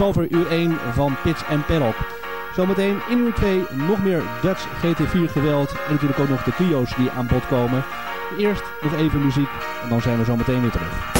Zover uur 1 van Pits en. Zometeen in uur 2 nog meer Dutch GT4 geweld en natuurlijk ook nog de trio's die aan bod komen. Eerst nog even muziek en dan zijn we zo meteen weer terug.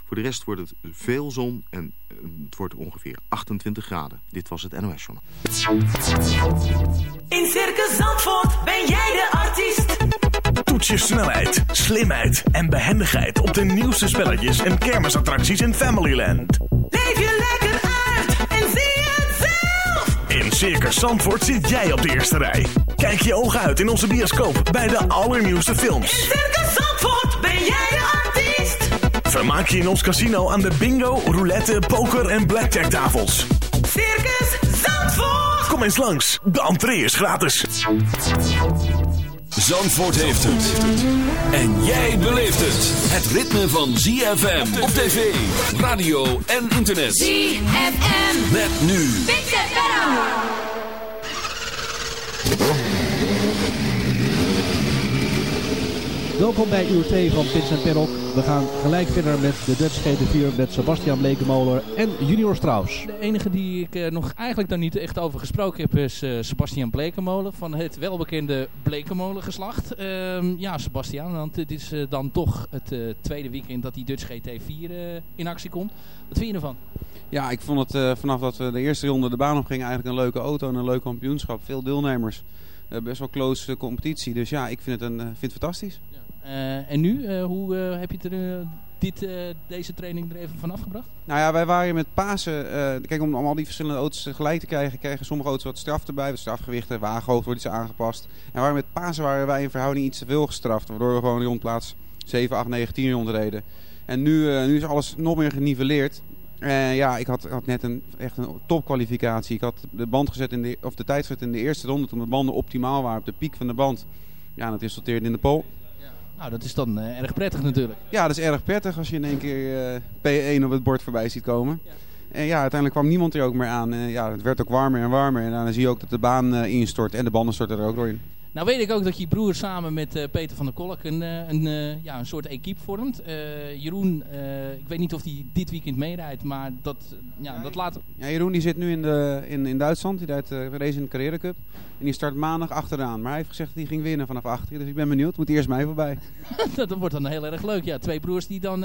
Voor de rest wordt het veel zon en eh, het wordt ongeveer 28 graden. Dit was het NOS Journal. In Circus Zandvoort ben jij de artiest. Toets je snelheid, slimheid en behendigheid op de nieuwste spelletjes en kermisattracties in Familyland. Leef je lekker uit en zie het zelf. In Circus Zandvoort zit jij op de eerste rij. Kijk je ogen uit in onze bioscoop bij de allernieuwste In films. Circus Zandvoort ben jij de artiest. Vermaak je in ons casino aan de bingo, roulette, poker en blackjack tafels. Circus Zandvoort. Kom eens langs, de entree is gratis. Zandvoort heeft het. En jij beleeft het. Het ritme van ZFM op tv, radio en internet. ZFM. Met nu. Battle. Welkom bij uur 2 van Pits en Perrok. We gaan gelijk verder met de Dutch GT4 met Sebastian Blekemolen en Junior Strauss. De enige die ik eh, nog eigenlijk daar niet echt over gesproken heb is eh, Sebastian Blekemolen van het welbekende Blekemolen geslacht. Ehm, ja, Sebastian, want dit is eh, dan toch het eh, tweede weekend dat die Dutch GT4 eh, in actie komt. Wat vind je ervan? Ja, ik vond het eh, vanaf dat we de eerste ronde de baan op gingen eigenlijk een leuke auto en een leuk kampioenschap. Veel deelnemers. Eh, best wel close competitie. Dus ja, ik vind het, een, vind het fantastisch. Eh, en nu, eh, hoe eh, heb je er, eh, dit, eh, deze training er even van afgebracht? Nou ja, wij waren met Pasen. eh, kijk, om, al die verschillende auto's tegelijk te krijgen, kregen sommige auto's wat straf erbij. Wat strafgewichten, wagenhoofd wordt iets aangepast. En waar met Pasen waren wij in verhouding iets te veel gestraft. Waardoor we gewoon rond plaats 7, 8, 9, 10 rondreden. En nu, eh, nu is alles nog meer geniveleerd. En ja, ik had, had net een, echt een topkwalificatie. Ik had de, band gezet in de, of de tijd gezet in de eerste ronde toen de banden optimaal waren op de piek van de band. Ja, dat resulteerde in de pole. Nou, dat is dan eh, erg prettig natuurlijk. Ja, dat is erg prettig als je in één keer eh, P1 op het bord voorbij ziet komen. En ja, uiteindelijk kwam niemand er ook meer aan. En ja, het werd ook warmer en warmer. En dan zie je ook dat de baan eh, instort en de banden storten er ook door in. Nou weet ik ook dat je broer samen met eh, Peter van der Kolk een, eh, een, eh, ja, een soort equipe vormt. Jeroen, ik weet niet of hij dit weekend meerijdt, maar dat, ja, dat laat... Ja, Jeroen die zit nu in, de, in, in Duitsland. Die rijdt uh, race in de Carrera Cup. En die start maandag achteraan. Maar hij heeft gezegd dat hij ging winnen vanaf achter. Dus ik ben benieuwd. Moet eerst mij voorbij. dat wordt dan heel erg leuk. Ja, twee broers die dan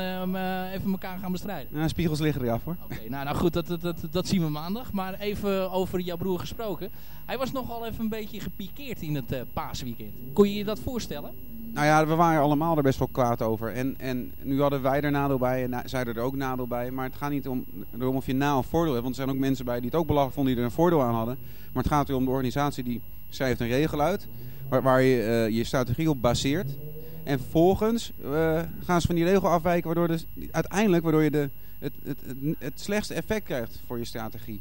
even elkaar gaan bestrijden. Ja, spiegels liggen eraf hoor. Oké, nou, nou goed, dat, dat, dat, dat zien we maandag. Maar even over jouw broer gesproken. Hij was nogal even een beetje gepikeerd in het paasweekend. Kon je je dat voorstellen? Nou ja, we waren allemaal er best wel kwaad over. En, en nu hadden wij er nadeel bij en zij er ook nadeel bij. Maar het gaat niet om, erom of je na- of voordeel hebt. Want er zijn ook mensen bij die het ook belachelijk vonden die er een voordeel aan hadden. Maar het gaat er om de organisatie die schrijft een regel uit. Waar, je eh, je strategie op baseert. En vervolgens eh, gaan ze van die regel afwijken. Waardoor dus, uiteindelijk waardoor je de, het, het, het, het slechtste effect krijgt voor je strategie.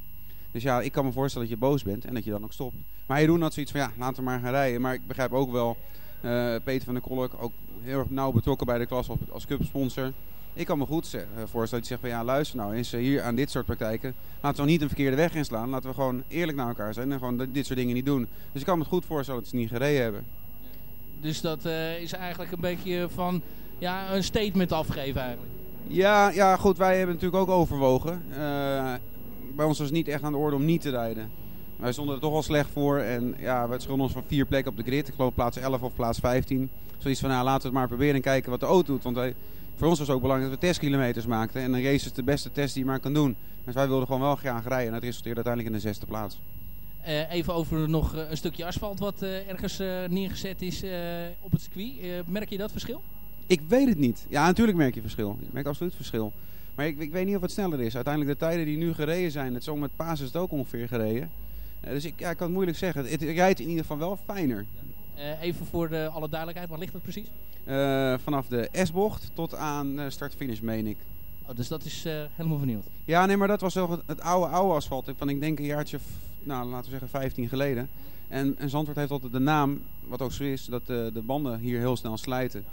Dus ja, ik kan me voorstellen dat je boos bent en dat je dan ook stopt. Maar Jeroen had zoiets van, ja, laten we maar gaan rijden. Maar ik begrijp ook wel, eh, Peter van der Kolk, ook heel erg nauw betrokken bij de klas als, cupsponsor. Ik kan me goed eh, voorstellen dat je zegt van, ja, luister nou eens, eh, hier aan dit soort praktijken. Laten we niet een verkeerde weg inslaan. Laten we gewoon eerlijk naar elkaar zijn en gewoon dit- soort dingen niet doen. Dus ik kan me goed voorstellen dat ze niet gereden hebben. Dus dat is eigenlijk een beetje van ja, een statement afgeven eigenlijk. Ja, ja, goed, wij hebben natuurlijk ook overwogen. Bij ons was het niet echt aan de orde om niet te rijden. Wij stonden er toch wel slecht voor. En ja, we schulden ons van vier plekken op de grid. Ik geloof plaats 11 of plaats 15. Zoiets van, nou, laten we het maar proberen en kijken wat de auto doet. Want wij, voor ons was het ook belangrijk dat we testkilometers maakten. En een race is de beste test die je maar kan doen. Dus wij wilden gewoon wel graag rijden. En dat resulteerde uiteindelijk in de zesde plaats. Eh, even over nog eh, een stukje asfalt wat eh, ergens neergezet is op het circuit. Merk je dat verschil? Ik weet het niet. Ja, natuurlijk merk je verschil. Je merkt absoluut verschil. Maar ik, ik weet niet of het sneller is. Uiteindelijk de tijden die nu gereden zijn, het zo met Paas is het ook ongeveer gereden. Eh, dus ik, ja, ik kan het moeilijk zeggen. Het rijdt in ieder geval wel fijner. Eh, even voor de, alle duidelijkheid, waar ligt dat precies? Eh, vanaf de S-bocht tot aan start-finish, meen ik. Oh, dus dat is helemaal vernieuwd. Ja, nee, maar dat was wel het, het oude, oude asfalt. Van ik denk een jaartje, nou, laten we zeggen 15 geleden. En, en Zandvoort heeft altijd de naam, wat ook zo is, dat de banden hier heel snel slijten.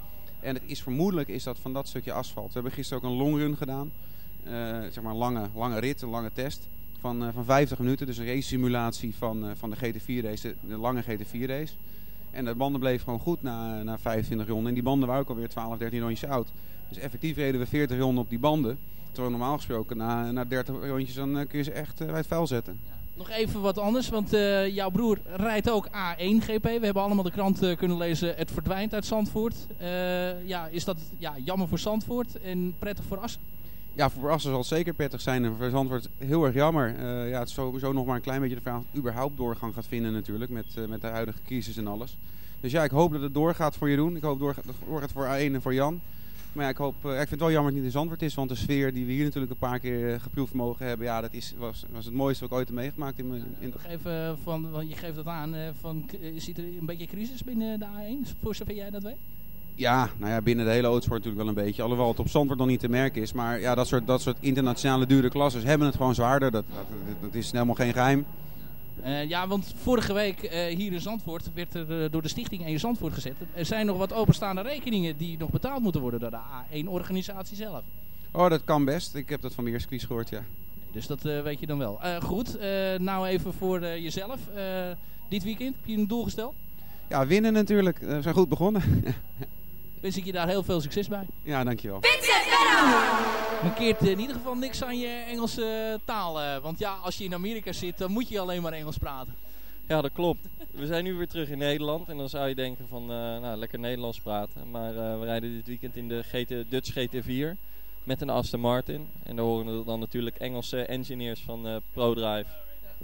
En het is vermoedelijk is dat van dat stukje asfalt. We hebben gisteren ook een longrun gedaan. Eh, zeg maar een lange, lange rit, een lange test. Van, eh, van 50 minuten. Dus een race simulatie van, eh, van de GT4 race, de, lange GT4 race. En de banden bleven gewoon goed na, na 25 ronden. En die banden waren ook alweer 12, 13 rondjes oud. Dus effectief reden we 40 ronden op die banden. Terwijl normaal gesproken na, na 30 rondjes dan kun je ze echt bij het vuil zetten. Nog even wat anders, want eh, jouw broer rijdt ook A1 GP. We hebben allemaal de krant eh, kunnen lezen. Het verdwijnt uit Zandvoort. Eh, ja, is dat ja, jammer voor Zandvoort en prettig voor Assen? Ja, voor Assen zal het zeker prettig zijn. En voor Zandvoort heel erg jammer. Ja, het is sowieso nog maar een klein beetje de vraag of überhaupt doorgang gaat vinden natuurlijk. Met, met de huidige crisis en alles. Dus ja, ik hoop dat het doorgaat voor Jeroen. Ik hoop dat het doorgaat voor A1 en voor Jan. Maar ja, ik, hoop, eh, ik vind het wel jammer dat het niet in Zandvoort is. Want de sfeer die we hier natuurlijk een paar keer eh, geproefd mogen hebben. Ja, dat is, was, was het mooiste wat ik ooit heb meegemaakt. In, mijn- in, van, want je geeft dat aan, eh, van, zit er een beetje crisis binnen de A1, voor zover jij dat weet? Ja, nou ja, binnen de hele autosport natuurlijk wel een beetje. Alhoewel het op Zandvoort nog niet te merken is. Maar ja, dat soort, dat soort internationale dure klasses hebben het gewoon zwaarder. Dat, dat, dat is helemaal geen geheim. Eh, ja, want vorige week eh, hier in Zandvoort werd er eh, door de stichting 1 Zandvoort gezet. Er zijn nog wat openstaande rekeningen die nog betaald moeten worden door de A1-organisatie zelf. Oh, dat kan best. Ik heb dat van de eerste quiz gehoord, ja. Dus dat eh, weet je dan wel. Eh, goed, eh, nou even voor jezelf. Eh, dit weekend, heb je een doel gesteld? Ja, winnen natuurlijk. We zijn goed begonnen. Wens ik je daar heel veel succes bij. ja, dankjewel. Mankeert in ieder geval niks aan je Engelse taal. eh, want ja, als je in Amerika zit, dan moet je alleen maar Engels praten. Ja, dat klopt. We zijn nu weer terug in Nederland. En dan zou je denken van, eh, nou, lekker Nederlands praten. Maar eh, we rijden dit weekend in de GT, Dutch GT4 met een Aston Martin. En daar horen dan natuurlijk Engelse engineers van eh, ProDrive.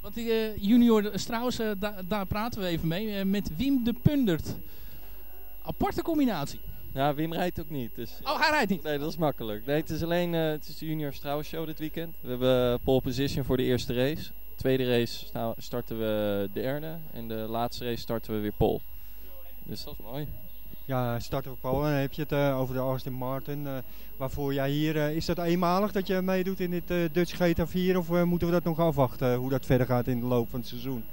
Want die eh, junior Strauss, eh, da- daar praten we even mee. eh, met Wim de Pundert. Aparte combinatie. Ja, Wim rijdt ook niet. Dus Oh, hij rijdt niet. Nee, dat is makkelijk. Nee, het is alleen eh, het is de Junior Strauss Show dit weekend. We hebben pole position voor de eerste race. Tweede race sta- starten we derde. En de laatste race starten we weer pole. Dus dat is mooi. Ja, starten we Paul. En dan heb je het eh, over de Aston Martin. eh, waarvoor jij hier... eh, is dat eenmalig dat je meedoet in dit eh, Dutch GT4? Of eh, moeten we dat nog afwachten, hoe dat verder gaat in de loop van het seizoen?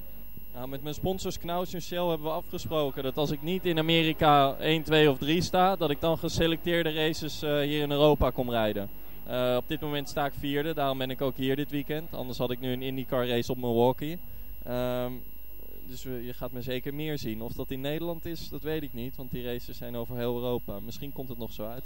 Nou, met mijn sponsors Knaus en Shell hebben we afgesproken dat als ik niet in Amerika 1, 2 of 3 sta, dat ik dan geselecteerde races eh, hier in Europa kom rijden. Eh, op dit moment sta ik vierde, daarom ben ik ook hier dit weekend. Anders had ik nu een IndyCar race op Milwaukee. Ehm, dus je gaat me zeker meer zien. Of dat in Nederland is, dat weet ik niet, want die races zijn over heel Europa. Misschien komt het nog zo uit.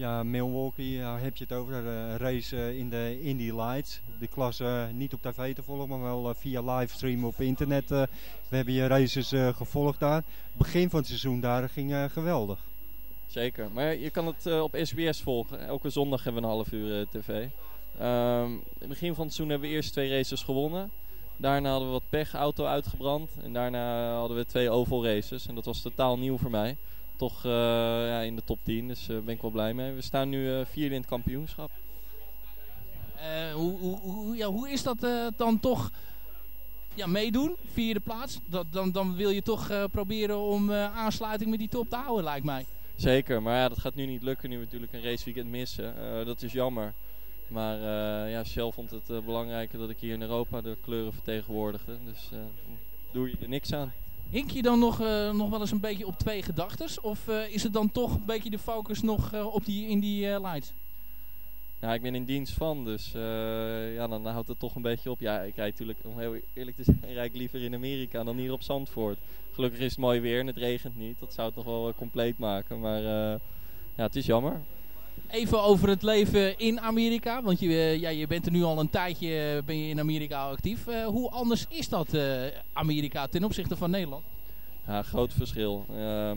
Ja, Milwaukee, ja, heb je het over. Een race eh, in de Indy Lights. De klasse eh, niet op tv te volgen, maar wel eh, via livestream op internet. eh. we hebben je races eh, gevolgd daar. Begin van het seizoen daar ging eh, geweldig. Zeker, maar je kan het eh, op SBS volgen. Elke zondag hebben we een half uur eh, tv. Ehm, in het begin van het seizoen hebben we eerst twee races gewonnen. Daarna hadden we wat pech, auto uitgebrand. En daarna hadden we twee oval races. En dat was totaal nieuw voor mij. Toch eh, ja, in de top 10, dus daar ben ik wel blij mee. We staan nu eh, vierde in het kampioenschap. Eh, hoe, hoe, hoe, ja, hoe is dat eh, dan toch ja, meedoen, vierde plaats? Dat, dan, dan wil je toch eh, proberen om eh, aansluiting met die top te houden, lijkt mij. Zeker, maar ja, dat gaat nu niet lukken nu we natuurlijk een raceweekend missen. Eh, dat is jammer. Maar eh, ja, Shell vond het eh, belangrijker dat ik hier in Europa de kleuren vertegenwoordigde. Dus eh, doe je er niks aan. Hink je dan nog, eh, nog wel eens een beetje op twee gedachtes? Of eh, is het dan toch een beetje de focus nog eh, op die, in die lights? Ja, ik ben in dienst van, dus ja, dan houdt het toch een beetje op. Ja, ik rijd natuurlijk, om heel eerlijk te zijn, rijd ik liever in Amerika dan hier op Zandvoort. Gelukkig is het mooi weer en het regent niet. Dat zou het nog wel compleet maken, maar ja, het is jammer. Even over het leven in Amerika. Want je, eh, ja, je bent er nu al een tijdje eh, ben je in Amerika actief. Eh, hoe anders is dat Amerika ten opzichte van Nederland? Ja, groot verschil. Ehm,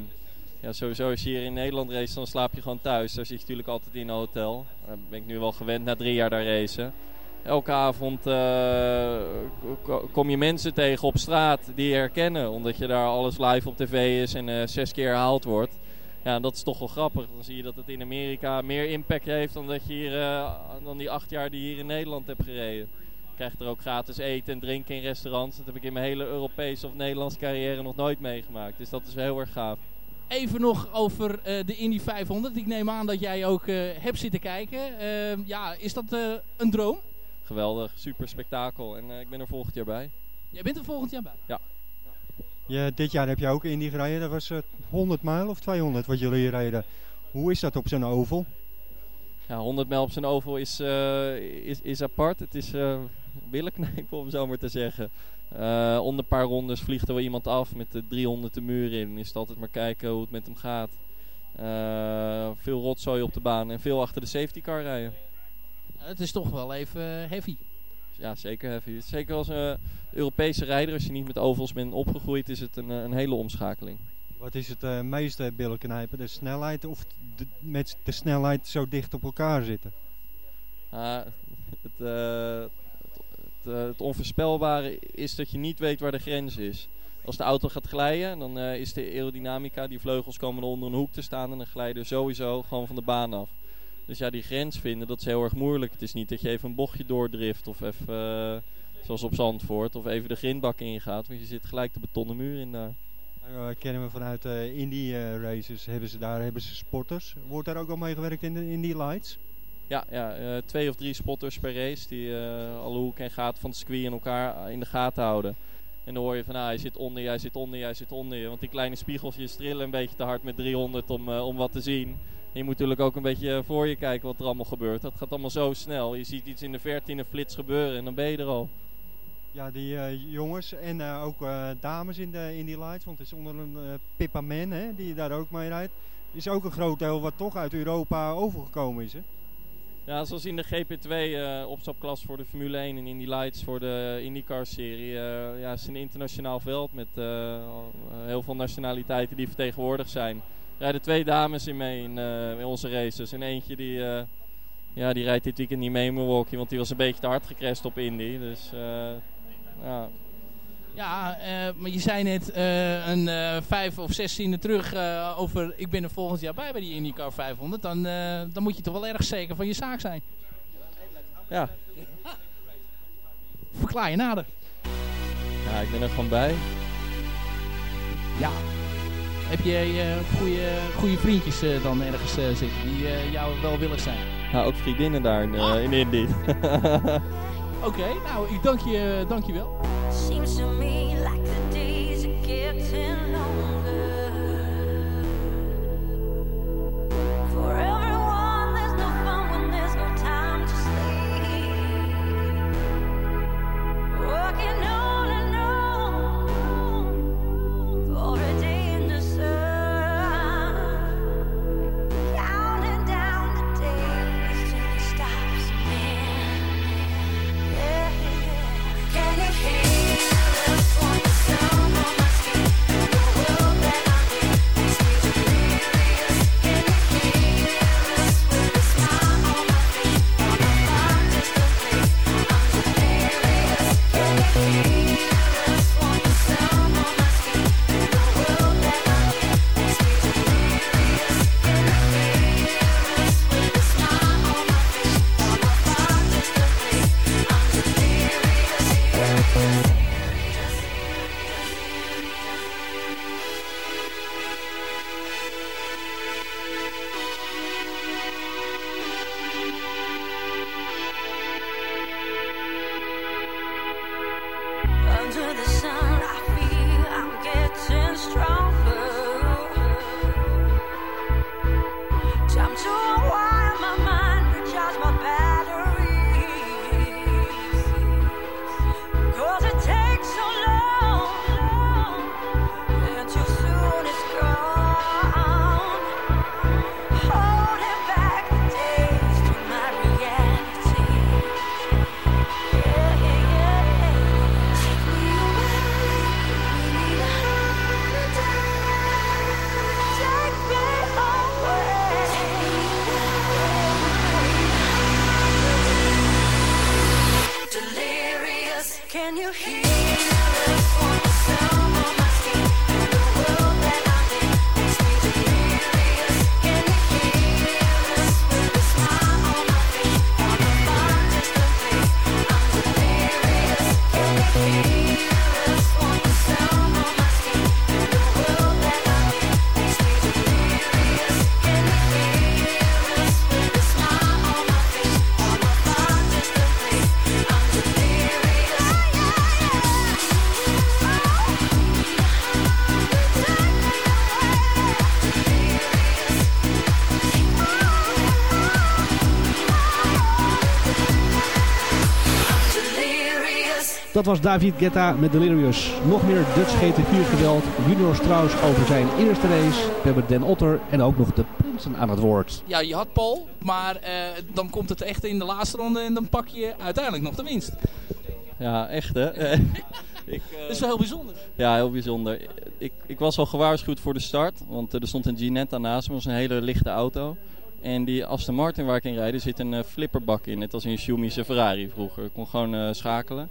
ja, sowieso als je hier in Nederland race, dan slaap je gewoon thuis. Daar zit je natuurlijk altijd in een hotel. Daar ben ik nu wel gewend na drie jaar daar racen. Elke avond ko- kom je mensen tegen op straat die je herkennen. Omdat je daar alles live op tv is en zes keer herhaald wordt. Ja, dat is toch wel grappig. Dan zie je dat het in Amerika meer impact heeft dan, dat je hier, eh, dan die acht jaar die je hier in Nederland hebt gereden. Je krijgt er ook gratis eten en drinken in restaurants. Dat heb ik in mijn hele Europese of Nederlandse carrière nog nooit meegemaakt. Dus dat is heel erg gaaf. Even nog over eh, de Indy 500. Ik neem aan dat jij ook eh, hebt zitten kijken. Eh, ja, is dat een droom? Geweldig, super spektakel. En ik ben er volgend jaar bij. Jij bent er volgend jaar bij. Ja. Ja, dit jaar heb je ook Indy gereden. Dat was eh, 100 mijl of 200 wat jullie hier reden. Hoe is dat op zo'n oval? Ja, 100 mijl op zijn oval is, eh, is, is apart. Het is uh, billen knijpen om zo maar te zeggen. Eh, onder een paar rondes vliegt er wel iemand af met de 300 de muur in. Is het altijd maar kijken hoe het met hem gaat. Eh, veel rotzooi op de baan en veel achter de safety car rijden. Het is toch wel even heavy. Ja, zeker heavy. Zeker als uh, Europese rijder, als je niet met ovals bent opgegroeid, is het een, een hele omschakeling. Wat is het uh, meeste billen knijpen? De snelheid of de, met de snelheid zo dicht op elkaar zitten? Uh, het, uh, het, het, het, onvoorspelbare is dat je niet weet waar de grens is. Als de auto gaat glijden, dan is de aerodynamica, die vleugels komen onder een hoek te staan en dan glijden sowieso gewoon van de baan af. Dus ja, die grens vinden, dat is heel erg moeilijk. Het is niet dat je even een bochtje doordrift of even, zoals op Zandvoort, of even de grindbak ingaat. Want je zit gelijk de betonnen muur in daar. Nou, kennen we vanuit uh, Indie uh, races, hebben ze daar hebben ze sporters. Wordt daar ook al mee gewerkt in de Indie Lights? Ja, ja uh, twee of drie spotters per race die alle hoeken en gaten van het circuit in elkaar in de gaten houden. En dan hoor je van, ah, hij zit onder je, hij zit onder je, hij zit onder je. Want die kleine spiegeltjes trillen een beetje te hard met 300 om, om wat te zien. Je moet natuurlijk ook een beetje voor je kijken wat er allemaal gebeurt. Dat gaat allemaal zo snel. Je ziet iets in de een flits gebeuren en dan ben je er al. Ja, die uh, jongens en uh, ook uh, dames in, de, in die lights. Want het is onder een Pippa Man, hè, die daar ook mee rijdt. Is ook een groot deel wat toch uit Europa overgekomen is, hè? Ja, zoals in de GP2 opstapklas voor de Formule 1 en in die lights voor de IndyCar-serie. ja, het is een internationaal veld met heel veel nationaliteiten die vertegenwoordigd zijn. Rijden twee dames in mee in, in onze races. En eentje die, ja, die rijdt dit weekend niet mee in Milwaukee, want die was een beetje te hard gecrashed op Indy. Dus ja, ja uh, maar je zei net uh, een uh, vijf of zestiende terug over ik ben er volgend jaar bij bij die IndyCar 500. Dan, dan moet je toch wel erg zeker van je zaak zijn. Ja. Verklaar je nader. Ja, ik ben er gewoon bij. Ja. Heb je goede, goede vriendjes dan ergens zitten die jou wel willig zijn? Ja, ook vriendinnen daar in, ah. in Indy. Oké, okay, nou, ik dank je, dank je wel. Seems to me like the days are getting longer. Dat was David Guetta met Delirious. Nog meer Dutch GT4 geweld. Junior Strauss over zijn eerste race. We hebben Den Otter en ook nog de Prinsen aan het woord. Ja, je had Paul, maar eh, dan komt het echt in de laatste ronde en dan pak je uiteindelijk nog de winst. Ja, echt hè. ik, eh, Dat is wel heel bijzonder. Ja, heel bijzonder. Ik, ik was al gewaarschuwd voor de start, want eh, er stond een Ginetta naast me, dat was een hele lichte auto. En die Aston Martin waar ik in rijd, er zit een eh, flipperbak in, net als in een Schumische Ferrari vroeger. Ik kon gewoon eh, schakelen,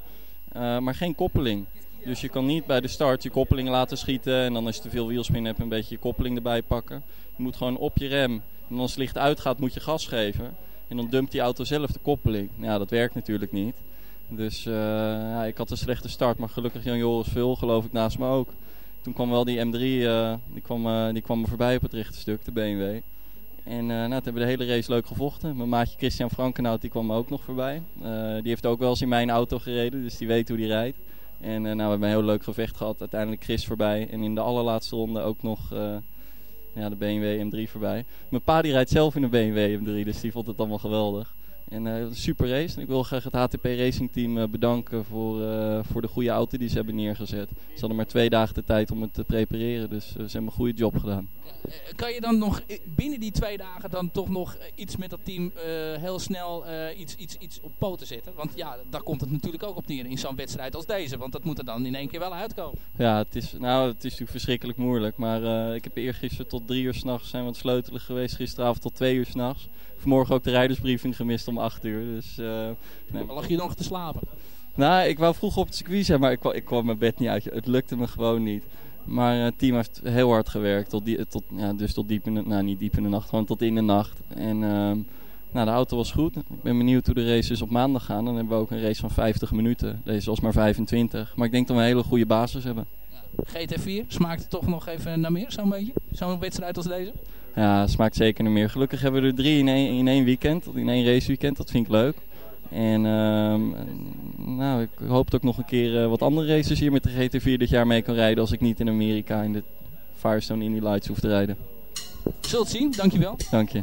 Eh, maar geen koppeling. Dus je kan niet bij de start je koppeling laten schieten en dan als je te veel wielspin hebt een beetje je koppeling erbij pakken. Je moet gewoon op je rem en als het licht uitgaat moet je gas geven. En dan dumpt die auto zelf de koppeling. Nou, Ja, dat werkt natuurlijk niet. Dus eh, ja, ik had een slechte start, maar gelukkig Jan Joris Vul geloof ik naast me ook. Toen kwam wel die M3, eh, die, kwam, die kwam me voorbij op het rechte stuk, de BMW. En eh nou, hebben de hele race leuk gevochten. Mijn maatje Christian Frankenhout die kwam ook nog voorbij. Eh, die heeft ook wel eens in mijn auto gereden, dus die weet hoe die rijdt. En eh, nou, we hebben een heel leuk gevecht gehad. Uiteindelijk Chris voorbij. En in de allerlaatste ronde ook nog ja, de BMW M3 voorbij. Mijn pa die rijdt zelf in een BMW M3, dus die vond het allemaal geweldig. En een super race. En ik wil graag het HTP Racing Team eh, bedanken voor, eh, voor de goede auto die ze hebben neergezet. Ze hadden maar twee dagen de tijd om het te prepareren, dus ze hebben een goede job gedaan. Kan je dan nog binnen die twee dagen dan toch nog iets met dat team heel snel iets, iets, iets op poten zetten? Want ja, daar komt het natuurlijk ook op neer in zo'n wedstrijd als deze. Want dat moet er dan in één keer wel uitkomen. Ja, het is, nou, het is natuurlijk verschrikkelijk moeilijk. Maar ik heb eergisteren tot drie uur s'nachts zijn we aan het sleutelen geweest. Gisteravond tot twee uur s'nachts. Vanmorgen ook de rijdersbriefing gemist om acht uur. Dus, eh, nee. Lag je nog te slapen? Nou, ik wou vroeg op het circuit zijn, maar ik, kwam- ik kwam mijn bed niet uit. Het lukte me gewoon niet. Maar eh, het team heeft heel hard gewerkt. Tot die, tot, ja, dus tot diep in de, nou niet diep in de nacht, gewoon tot in de nacht. En ehm, nou, de auto was goed. Ik ben benieuwd hoe de race is op maandag gaan. Dan hebben we ook een race van 50 minuten. Deze was maar 25. Maar ik denk dat we een hele goede basis hebben. GT4 smaakt het toch nog even naar meer, zo'n beetje? Zo'n wedstrijd als deze? Ja, smaakt zeker naar meer. Gelukkig hebben we er drie in één, in één weekend. In één raceweekend. Dat vind ik leuk. En ehm, nou, ik hoop dat ik nog een keer eh, wat andere races hier met de GT4 dit jaar mee kan rijden. Als ik niet in Amerika in de Firestone Indy Lights hoef te rijden. Zult zien, dankjewel. Dank je.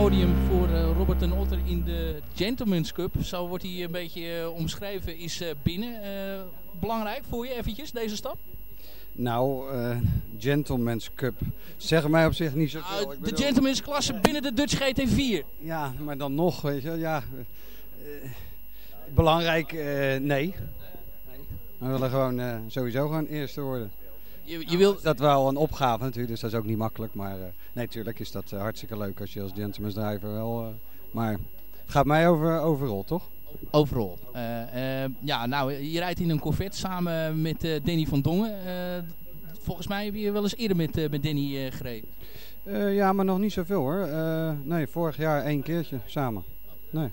Podium voor eh, Robert en Otter in de Gentleman's Cup, zo wordt hij een beetje eh, omschreven, is eh, binnen. Belangrijk voor je eventjes, deze stap? Nou, eh, Gentleman's Cup. Zeg mij op zich niet zoveel. Ik De bedoel- Gentleman's klasse binnen de Dutch GT4. Ja, maar dan nog, weet je. Ja, belangrijk, nee. We willen gewoon sowieso gewoon eerste worden. Je, je wil... Dat is wel een opgave natuurlijk, dus dat is ook niet makkelijk. Maar eh, nee, natuurlijk is dat eh, hartstikke leuk als je als gentleman's driver wel... eh, maar het gaat mij over overal, toch? Overal. Ja, nou, je rijdt in een Corvette samen met Danny van Dongen. Volgens mij heb je wel eens eerder met, met Danny eh, gereden. Ja, maar nog niet zoveel hoor. Nee, vorig jaar één keertje samen. Nee.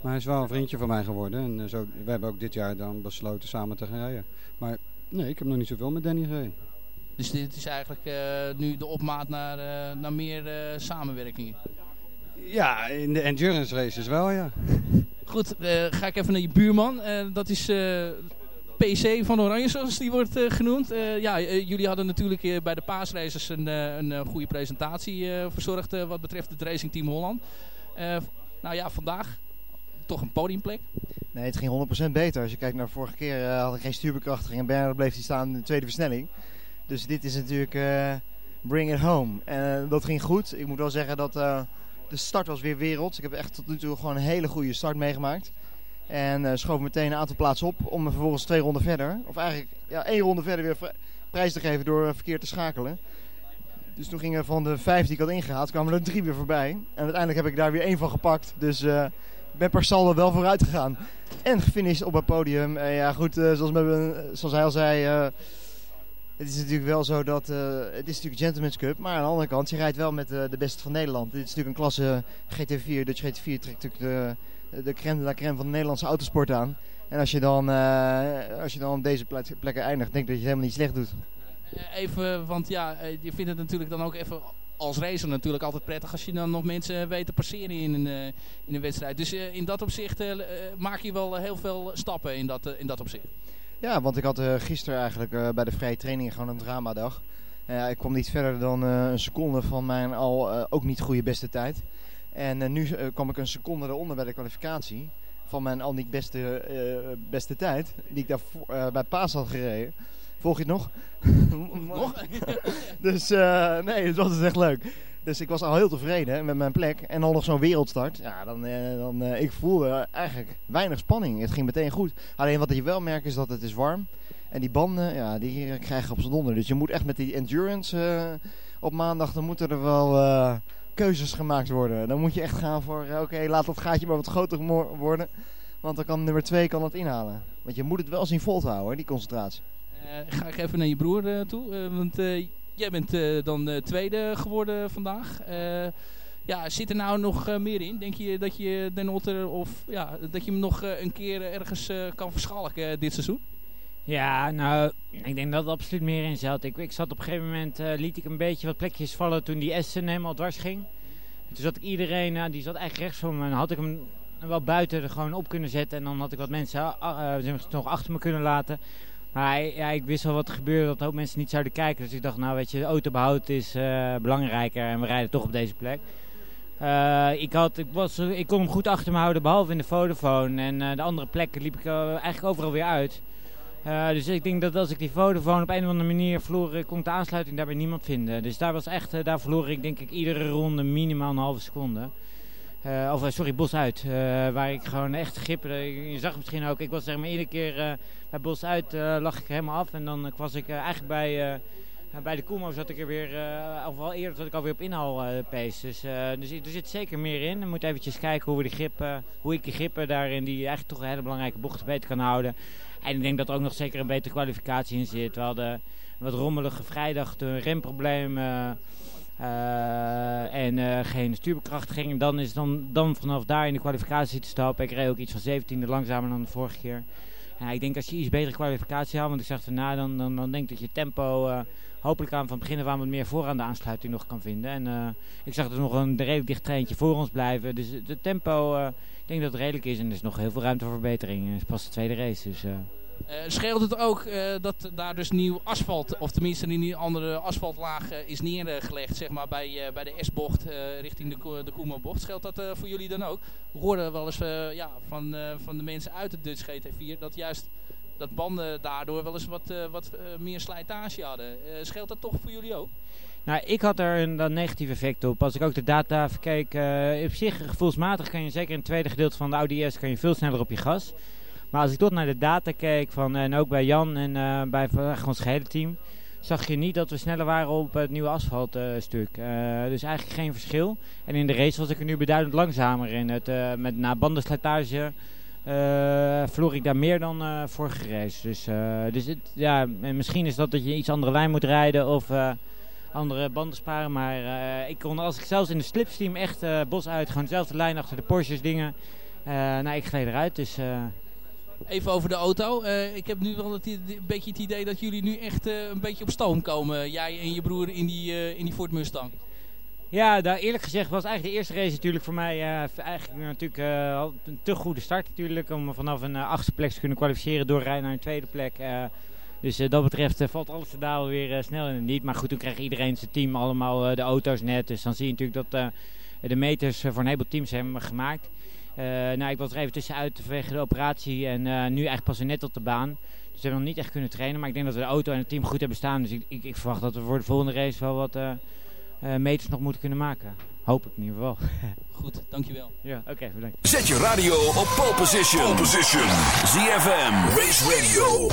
Maar hij is wel een vriendje van mij geworden. En zo, we hebben ook dit jaar dan besloten samen te gaan rijden. Maar nee, ik heb nog niet zoveel met Danny gereden. Dus dit is eigenlijk eh, nu de opmaat naar, eh, naar meer eh, samenwerkingen. Ja, in de endurance races wel, ja. Goed, ga ik even naar je buurman. Dat is PC van Oranje, zoals die wordt genoemd. Ja, jullie hadden natuurlijk bij de paasraces een, een goede presentatie verzorgd wat betreft het Racing Team Holland. Nou ja, vandaag toch een podiumplek. Nee, het ging 100% beter. Als je kijkt naar de vorige keer eh, had ik geen stuurbekrachtiging en Bernard bleef hij staan in de tweede versnelling. Dus dit is natuurlijk eh, bring it home. En eh, dat ging goed. Ik moet wel zeggen dat de start was weer werelds. Ik heb echt tot nu toe gewoon een hele goede start meegemaakt. En schoof meteen een aantal plaatsen op om vervolgens twee ronden verder, of eigenlijk ja, één ronde verder weer prijs te geven door verkeerd te schakelen. Dus toen gingen van de vijf die ik had ingehaald, kwamen er drie weer voorbij. En uiteindelijk heb ik daar weer één van gepakt. Dus ben per wel vooruit gegaan. En gefinished op het podium. En ja, goed, eh, zoals, met, zoals hij al zei. eh, het is natuurlijk wel zo dat. eh, het is natuurlijk Gentleman's Cup. Maar aan de andere kant, je rijdt wel met eh, de beste van Nederland. Dit is natuurlijk een klasse GT4. Dutch GT4 trekt natuurlijk de, de crème de la crème van de Nederlandse autosport aan. En als je dan, eh, als je dan op deze plek- plekken eindigt, denk ik dat je het helemaal niet slecht doet. Eh, even, want ja, eh, je vindt het natuurlijk dan ook even als racer natuurlijk altijd prettig als je dan nog mensen weet te passeren in een, eh, in een wedstrijd. Dus eh, in dat opzicht eh, maak je wel heel veel stappen in dat, in dat opzicht. Ja, want ik had gisteren eigenlijk bij de vrije training gewoon een dramadag. Ik kwam niet verder dan een seconde van mijn al ook niet goede beste tijd. En nu kwam ik een seconde eronder bij de kwalificatie. Van mijn al niet beste, beste tijd. Die ik daar bij Paas had gereden. Volg je het nog? Nog? dus eh, nee, het was dus echt leuk. Dus ik was al heel tevreden met mijn plek. En al nog zo'n wereldstart. Ja, dan, eh, dan eh, ik voelde eigenlijk weinig spanning. Het ging meteen goed. Alleen wat je wel merkt is dat het is warm. En die banden, ja, die krijgen op z'n donder. Dus je moet echt met die endurance op maandag, dan moeten er wel keuzes gemaakt worden. Dan moet je echt gaan voor, oké, laat dat gaatje maar wat groter worden. Want dan kan nummer 2 kan het inhalen. Want je moet het wel zien vol te houden, die concentratie. Eh, ga ik even naar je broer eh, toe. eh, want jij bent dan tweede geworden vandaag. Ja, zit er nou nog meer in? Denk je dat je Den Otter of ja, dat je hem nog een keer ergens kan verschalken dit seizoen? Ja, nou, ik denk dat er absoluut meer in zat. Ik, ik zat op een gegeven moment, eh, liet ik een beetje wat plekjes vallen toen die Essen helemaal dwars ging. En toen zat ik iedereen, die zat eigenlijk rechts van me. En had ik hem wel buiten er gewoon op kunnen zetten. En dan had ik wat mensen nog achter me kunnen laten. Maar ja, ik wist wel wat er gebeurde, dat hoop mensen niet zouden kijken. Dus ik dacht, nou weet je, autobehoud is eh, belangrijker en we rijden toch op deze plek. Eh, ik, had, ik, was, ik kon hem goed achter me houden, behalve in de Vodafone. En eh, de andere plekken liep ik eigenlijk overal weer uit. Dus ik denk dat als ik die Vodafone op een of andere manier verloor, kon ik de aansluiting daar bij niemand vinden. Dus daar, was echt, daar verloor ik denk ik iedere ronde minimaal een halve seconde. Eh, of eh, sorry, Bos uit. eh, waar ik gewoon echt grippen. Je zag misschien ook. Ik was zeg maar iedere keer bij Bos uit lag ik helemaal af. En dan was ik eigenlijk bij, bij de Koemo zat ik er weer. of al eerder zat ik alweer op inhaal pace. Dus, dus er zit zeker meer in. We moeten eventjes kijken hoe, we die grip, hoe ik die grippen daarin, die eigenlijk toch een hele belangrijke bochten beter kan houden. En ik denk dat er ook nog zeker een betere kwalificatie in zit. We hadden wat rommelige vrijdag, een remprobleem. Eh, en eh, geen stuurbekrachtiging. Dan is dan, dan vanaf daar in de kwalificatie te stappen. Ik reed ook iets van 17e langzamer dan de vorige keer. Ik denk als je iets betere kwalificatie haalt, want ik zag erna, dan, dan, dan denk ik dat je tempo eh, hopelijk aan van het begin af aan wat meer vooraan de aansluiting nog kan vinden. En ik zag er nog een redelijk dicht treintje voor ons blijven. Dus het tempo, ik denk dat het redelijk is en er is nog heel veel ruimte voor verbetering. Het is pas de tweede race, dus... eh, scheelt het ook eh, dat daar dus nieuw asfalt, of tenminste een andere asfaltlaag eh, is neergelegd, zeg maar bij, bij de S-bocht richting de, de Koemelbocht? Scheelt dat voor jullie dan ook? We hoorden wel eens ja, van, van de mensen uit de Dutch GT4 dat juist dat banden daardoor wel eens wat, wat meer slijtage hadden. Scheelt dat toch voor jullie ook? Nou, ik had er een, negatief effect op. Als ik ook de data even keek, eh, op zich gevoelsmatig kan je zeker in het tweede gedeelte van de Audi S kan je veel sneller op je gas. Maar als ik tot naar de data keek, van, en ook bij Jan en eh, bij van ons gehele team, zag je niet dat we sneller waren op het nieuwe asfaltstuk. Eh dus eigenlijk geen verschil. En in de race was ik er nu beduidend langzamer in. Het, eh, met na bandenslijtage eh, verloor ik daar meer dan eh, vorige race. Dus, eh, dus ja, en misschien is dat dat je iets andere lijn moet rijden of eh, andere banden sparen. Maar eh, ik kon, als ik zelfs in de slipstream echt eh, bos uit, gewoon dezelfde lijn achter de Porsches dingen. eh nou, ik gleed eruit. Dus eh, Even over de auto. Eh, ik heb nu wel het, een beetje het idee dat jullie nu echt eh, een beetje op stoom komen. Jij en je broer in die, eh, in die Ford Mustang. Ja, daar eerlijk gezegd was eigenlijk de eerste race natuurlijk voor mij eigenlijk natuurlijk een te goede start natuurlijk. Om vanaf een achtste plek te kunnen kwalificeren doorrijden naar een tweede plek. dus dat betreft valt alles te dalen weer snel in niet. Maar goed, toen kreeg iedereen zijn team allemaal de auto's net. Dus dan zie je natuurlijk dat de meters voor een heleboel teams hebben gemaakt. Eh, nou, ik was er even tussenuit vanwege de operatie en eh, nu eigenlijk pas weer net op de baan. Dus we hebben nog niet echt kunnen trainen. Maar ik denk dat we de auto en het team goed hebben staan. Dus ik, ik, ik verwacht dat we voor de volgende race wel wat eh, eh, meters nog moeten kunnen maken. Hoop ik in ieder geval. Goed, dankjewel. Ja, oké, bedankt. Zet je radio op pole position. Pole position. ZFM. Race Radio.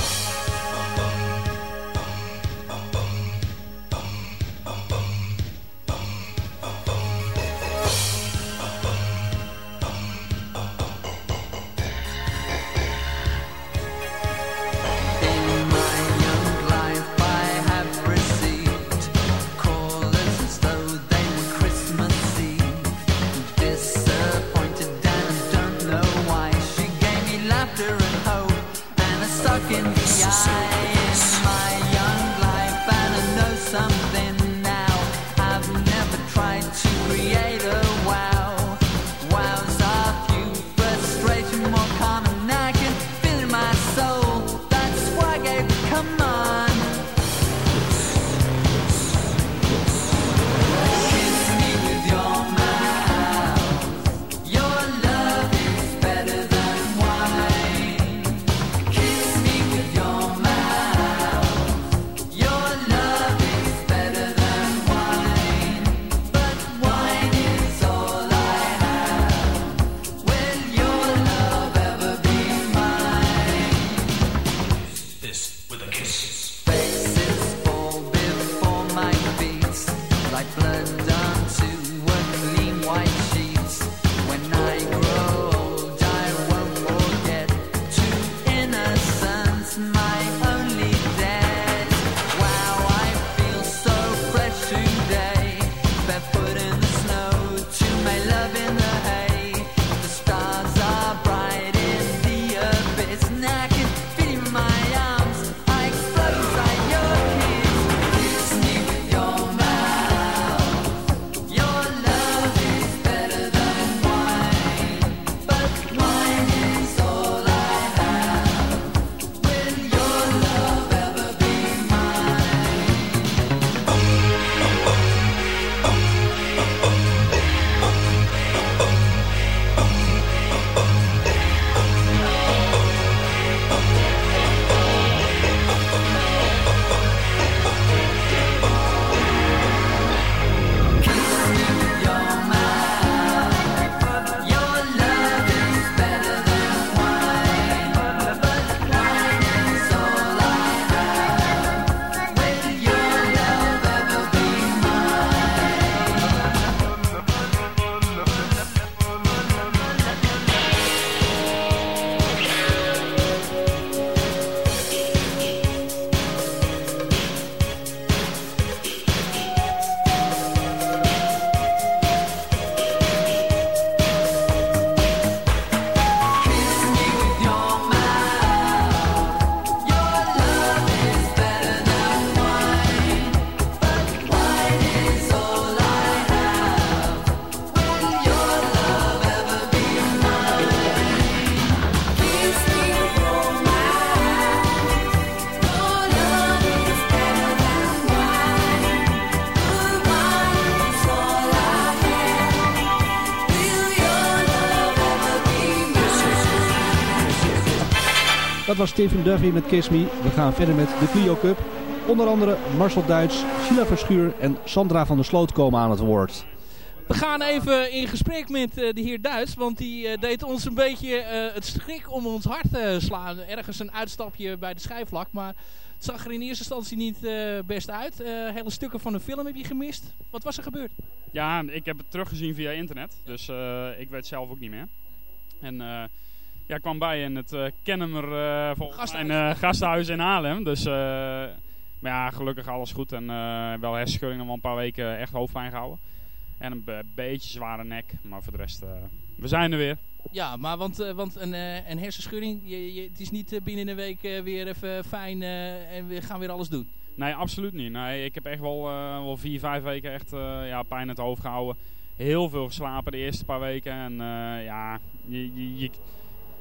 Was Stephen Duffy met Kiss Me. We gaan verder met de Clio Cup. Onder andere Marcel Duits, Sheila Verschuur en Sandra van der Sloot komen aan het woord. We gaan even in gesprek met eh, de heer Duits, want die eh, deed ons een beetje eh, het schrik om ons hart te slaan. Ergens een uitstapje bij de schijfvlak, maar het zag er in eerste instantie niet eh, best uit. Eh, hele stukken van de film heb je gemist. Wat was er gebeurd? Ja, ik heb het teruggezien via internet, dus eh, ik weet zelf ook niet meer. En eh, ja, kwam bij in het uh, Kennemer eh, volgens een eh, gasthuis in Haarlem. Dus maar ja, gelukkig alles goed. En wel hersenschudding nog wel een paar weken echt hoofdpijn gehouden. En een be- beetje zware nek, maar voor de rest, we zijn er weer. Ja, maar want, want een, een hersenschudding, je, je, het is niet binnen een week weer even fijn en we gaan weer alles doen. Nee, absoluut niet. Nee, ik heb echt wel, wel vier, vijf weken echt ja, pijn in het hoofd gehouden. Heel veel geslapen de eerste paar weken. En ja, je, je, je,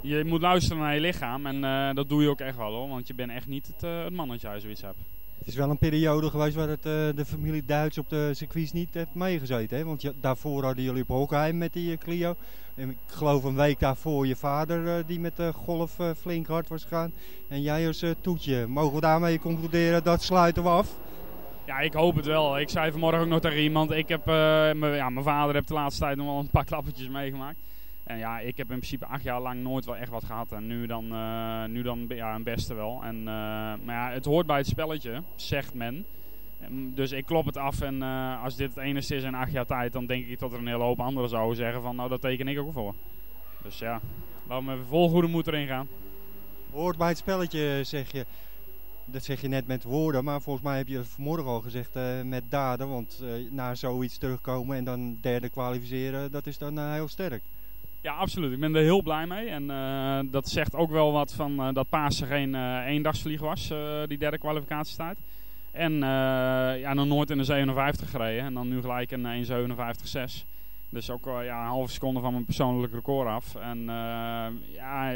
je moet luisteren naar je lichaam. En eh, dat doe je ook echt wel hoor. Want je bent echt niet het, het mannetje als je zoiets hebt. Het is wel een periode geweest waar het, eh, de familie Duits op de circuits niet heeft meegezeten. Hè? Want je- daarvoor hadden jullie op Hockheim met die Clio. En ik geloof een week daarvoor je vader die met de golf flink hard was gegaan. En jij als toetje. Mogen we daarmee concluderen dat sluiten we af? Ja, ik hoop het wel. Ik zei vanmorgen ook nog tegen iemand. Ik heb, mijn- ja, mijn vader heeft de laatste tijd nog wel een paar klappertjes meegemaakt. En ja, ik heb in principe acht jaar lang nooit wel echt wat gehad. En nu dan, eh, nu dan ja, een beste wel. En, eh, maar ja, het hoort bij het spelletje, zegt men. Em, Dus ik klop het af en eh, als dit het enige is in acht jaar tijd, dan denk ik dat er een hele hoop anderen zouden zeggen van nou dat teken ik ook voor. Dus ja, laten we even vol goede moed erin gaan. Hoort bij het spelletje, zeg je. Dat zeg je net met woorden, maar volgens mij heb je vanmorgen al gezegd met daden. Want eh na zoiets terugkomen en dan derde kwalificeren, dat is dan heel sterk. Ja, absoluut. Ik ben er heel blij mee. En eh, dat zegt ook wel wat van eh, dat Pasen geen eh eendagsvlieg was, die derde kwalificatiestijd. En ja, nog nooit in de 57 gereden. En dan nu gelijk een 1.57.6. Dus ook ja, een halve seconde van mijn persoonlijk record af. En ja,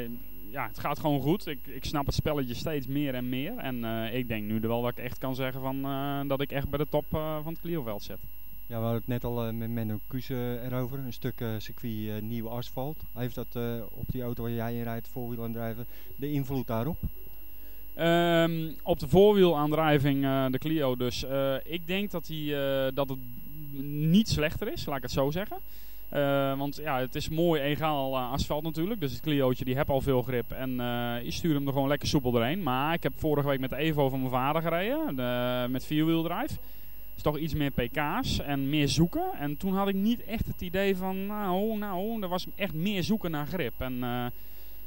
ja, het gaat gewoon goed. Ik, ik snap het spelletje steeds meer en meer. En ik denk nu wel dat ik echt kan zeggen van, dat ik echt bij de top van het Clioveld zit. Ja, we hadden het net al eh, met Menno Kuse erover. Een stuk eh, circuit eh, nieuw asfalt. Heeft dat eh, op die auto waar jij in rijdt, voorwielaandrijven, de invloed daarop? Ehm, op de voorwielaandrijving, eh, de Clio dus. Eh, ik denk dat, die, eh, dat het niet slechter is, laat ik het zo zeggen. Eh, want ja, het is mooi egaal eh, asfalt natuurlijk. Dus het Clio'tje die heb al veel grip. En eh, je stuurt hem er gewoon lekker soepel doorheen. Maar ik heb vorige week met de Evo van mijn vader gereden. De, met vierwieldrive. Is toch iets meer pk's en meer zoeken. En toen had ik niet echt het idee van, nou, nou, er was echt meer zoeken naar grip. En eh,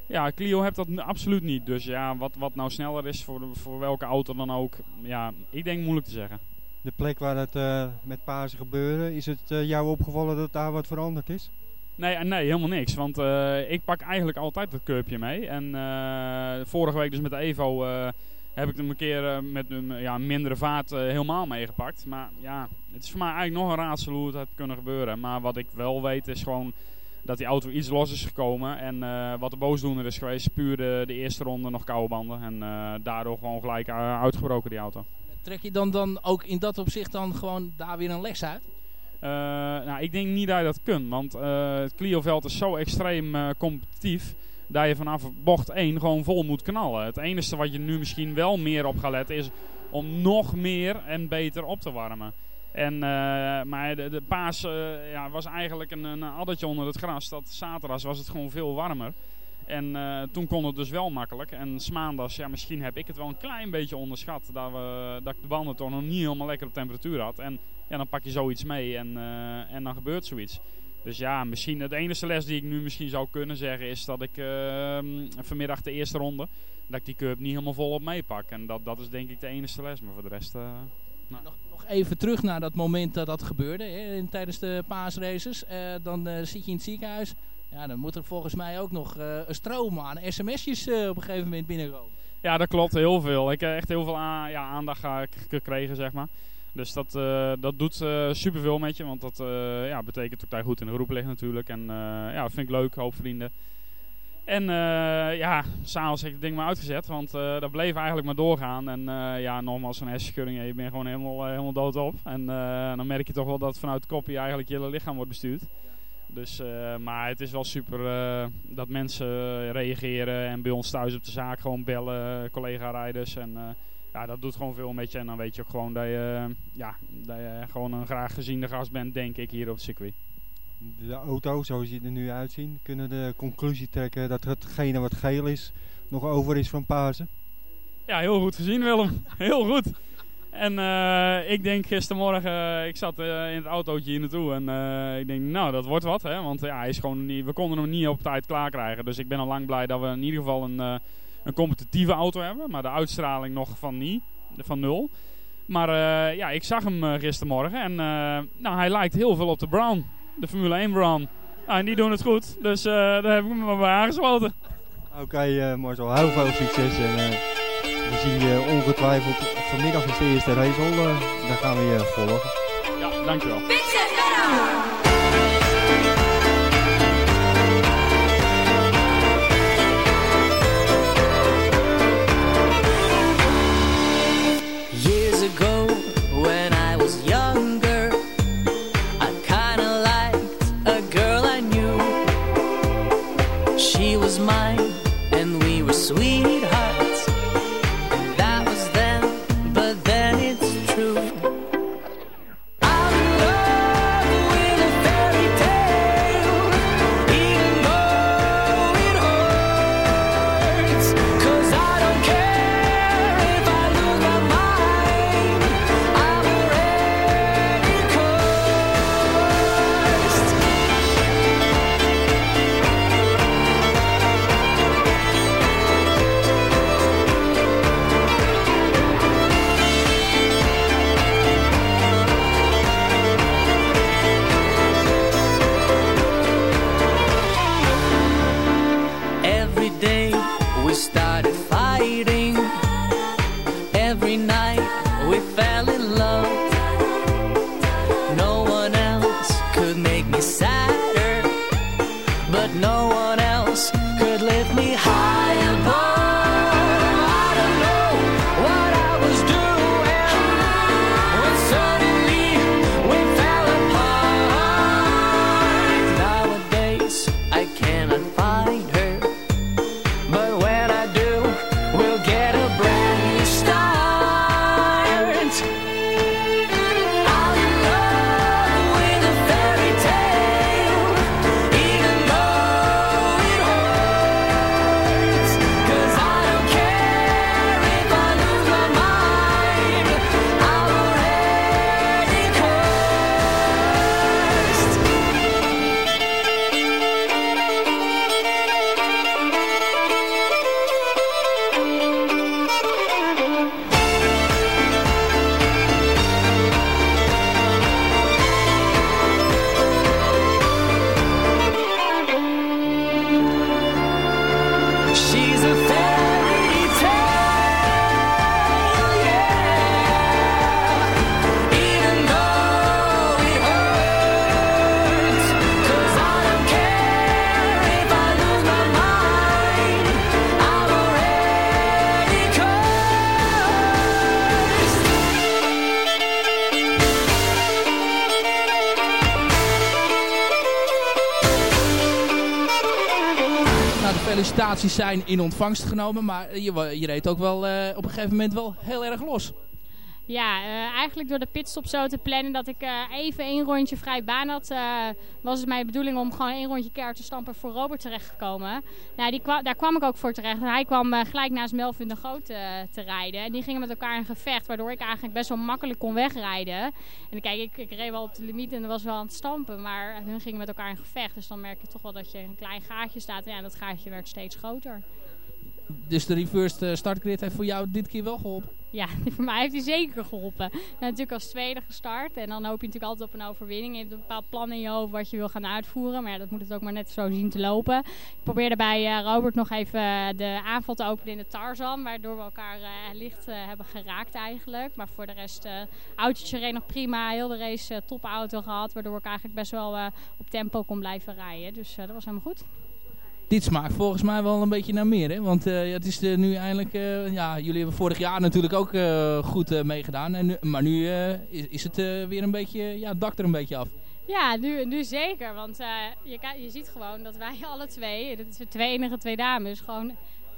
ja, Clio hebt dat absoluut niet. Dus ja, wat, wat nou sneller is voor, de- voor welke auto dan ook, ja, ik denk moeilijk te zeggen. De plek waar het eh, met Pasen gebeurde, is het eh, jou opgevallen dat daar wat veranderd is? Nee, nee helemaal niks. Want ik pak eigenlijk altijd het curbje mee. En vorige week dus met de Evo heb ik hem een keer eh, met een ja, mindere vaart eh, helemaal meegepakt. Maar ja, het is voor mij eigenlijk nog een raadsel hoe het had kunnen gebeuren. Maar wat ik wel weet is gewoon dat die auto iets los is gekomen. En eh, wat de boosdoener is geweest, puur de, de eerste ronde nog koude banden. En daardoor gewoon gelijk uitgebroken die auto. Trek je dan, dan ook in dat opzicht dan gewoon daar weer een les uit? Nou, ik denk niet dat je dat kunt. Want het Clioveld is zo extreem competitief. Dat je vanaf bocht 1 gewoon vol moet knallen. Het enige wat je nu misschien wel meer op gaat letten is om nog meer en beter op te warmen. En, eh, maar de, de paas eh, ja, was eigenlijk een, een addertje onder het gras. Dat zaterdags was het gewoon veel warmer. En eh, toen kon het dus wel makkelijk. En maandags, ja, misschien heb ik het wel een klein beetje onderschat. Dat, we, dat ik de banden toch nog niet helemaal lekker op temperatuur had. En ja, dan pak je zoiets mee en, en dan gebeurt zoiets. Dus ja, misschien het enige les die ik nu misschien zou kunnen zeggen is dat ik ehm, vanmiddag de eerste ronde, dat ik die cup niet helemaal volop meepak. En dat, dat is denk ik de enige les. Maar voor de rest... eh, nou. Nog even terug naar dat moment dat dat gebeurde hè, in, tijdens de paasraces. Eh, dan eh, zit je in het ziekenhuis. Ja, dan moet er volgens mij ook nog een stroom aan sms'jes op een gegeven moment binnenkomen. Ja, dat klopt. Heel veel. Ik heb echt heel veel ja, aandacht gekregen, zeg maar. Dus dat, eh, dat doet eh superveel met je. Want dat eh, ja, betekent dat je goed in de groep ligt natuurlijk. En ja, vind ik leuk. Hoop vrienden. En ja, s'avonds heb ik het ding maar uitgezet. Want dat bleef eigenlijk maar doorgaan. En ja, nogmaals zo'n hersenschudding. Je bent gewoon helemaal, helemaal dood op. En dan merk je toch wel dat vanuit het kopje eigenlijk je hele lichaam wordt bestuurd. Dus, maar het is wel super dat mensen reageren en bij ons thuis op de zaak gewoon bellen, collega-rijders. En ja, dat doet gewoon veel met je. En dan weet je ook gewoon dat je, eh, ja, dat je gewoon een graag geziende gast bent, denk ik, hier op het circuit. De auto, zoals die er nu uitzien, kunnen de conclusie trekken dat hetgene wat geel is nog over is van Pasen. Ja, heel goed gezien Willem. Heel goed. En eh, ik denk gistermorgen, eh, ik zat in het autootje hier naartoe en ik denk, nou dat wordt wat. Hè? Want ja, hij is gewoon niet, we konden hem niet op tijd klaar krijgen. Dus ik ben al lang blij dat we in ieder geval een, een competitieve auto hebben. Maar de uitstraling nog van niet, van nul. Maar eh, ja, ik zag hem eh, gistermorgen en eh, nou, hij lijkt heel veel op de Brown. De Formule 1 Brown. Nou, en die doen het goed. Dus eh, daar heb ik me maar bij aangesloten. Oké eh, Marcel, heel veel succes en eh, we zien je ongetwijfeld vanmiddag is de eerste race al, eh, dan gaan we je volgen. Ja, dankjewel. De felicitaties zijn in ontvangst genomen, maar je, je reed ook wel eh, op een gegeven moment wel heel erg los. Ja, eh, eigenlijk door de pitstop zo te plannen dat ik eh, even één rondje vrij baan had, eh, was het mijn bedoeling om gewoon één rondje keihard te stampen voor Robert terecht te komen. Nou, die daar kwam ik ook voor terecht. En hij kwam gelijk naast Melvin de Groot te rijden. En die gingen met elkaar in gevecht, waardoor ik eigenlijk best wel makkelijk kon wegrijden. En kijk, ik, ik reed wel op de limiet en was wel aan het stampen, maar hun gingen met elkaar in gevecht. Dus dan merk je toch wel dat je een klein gaatje staat. En ja, dat gaatje werd steeds groter. Dus de reversed eh, startgrid heeft voor jou dit keer wel geholpen. Ja, voor mij heeft hij zeker geholpen. Natuurlijk als tweede gestart. En dan hoop je natuurlijk altijd op een overwinning. Je hebt een bepaald plan in je hoofd wat je wil gaan uitvoeren. Maar ja, dat moet het ook maar net zo zien te lopen. Ik probeerde bij eh, Robert nog even eh, de aanval te openen in de Tarzan. Waardoor we elkaar licht hebben geraakt eigenlijk. Maar voor de rest, autootje reed nog prima. Heel de race topauto gehad. Waardoor ik eigenlijk best wel op tempo kon blijven rijden. Dus dat was helemaal goed. Dit smaakt volgens mij wel een beetje naar meer, hè? Want eh, het is er nu eindelijk... eh, ja, jullie hebben vorig jaar natuurlijk ook eh, goed eh, meegedaan. En, maar nu eh, is, is het eh, weer een beetje... Ja, het dak er een beetje af. Ja, nu, nu zeker. Want eh, je, je ziet gewoon dat wij alle twee, dat de twee enige twee dames, gewoon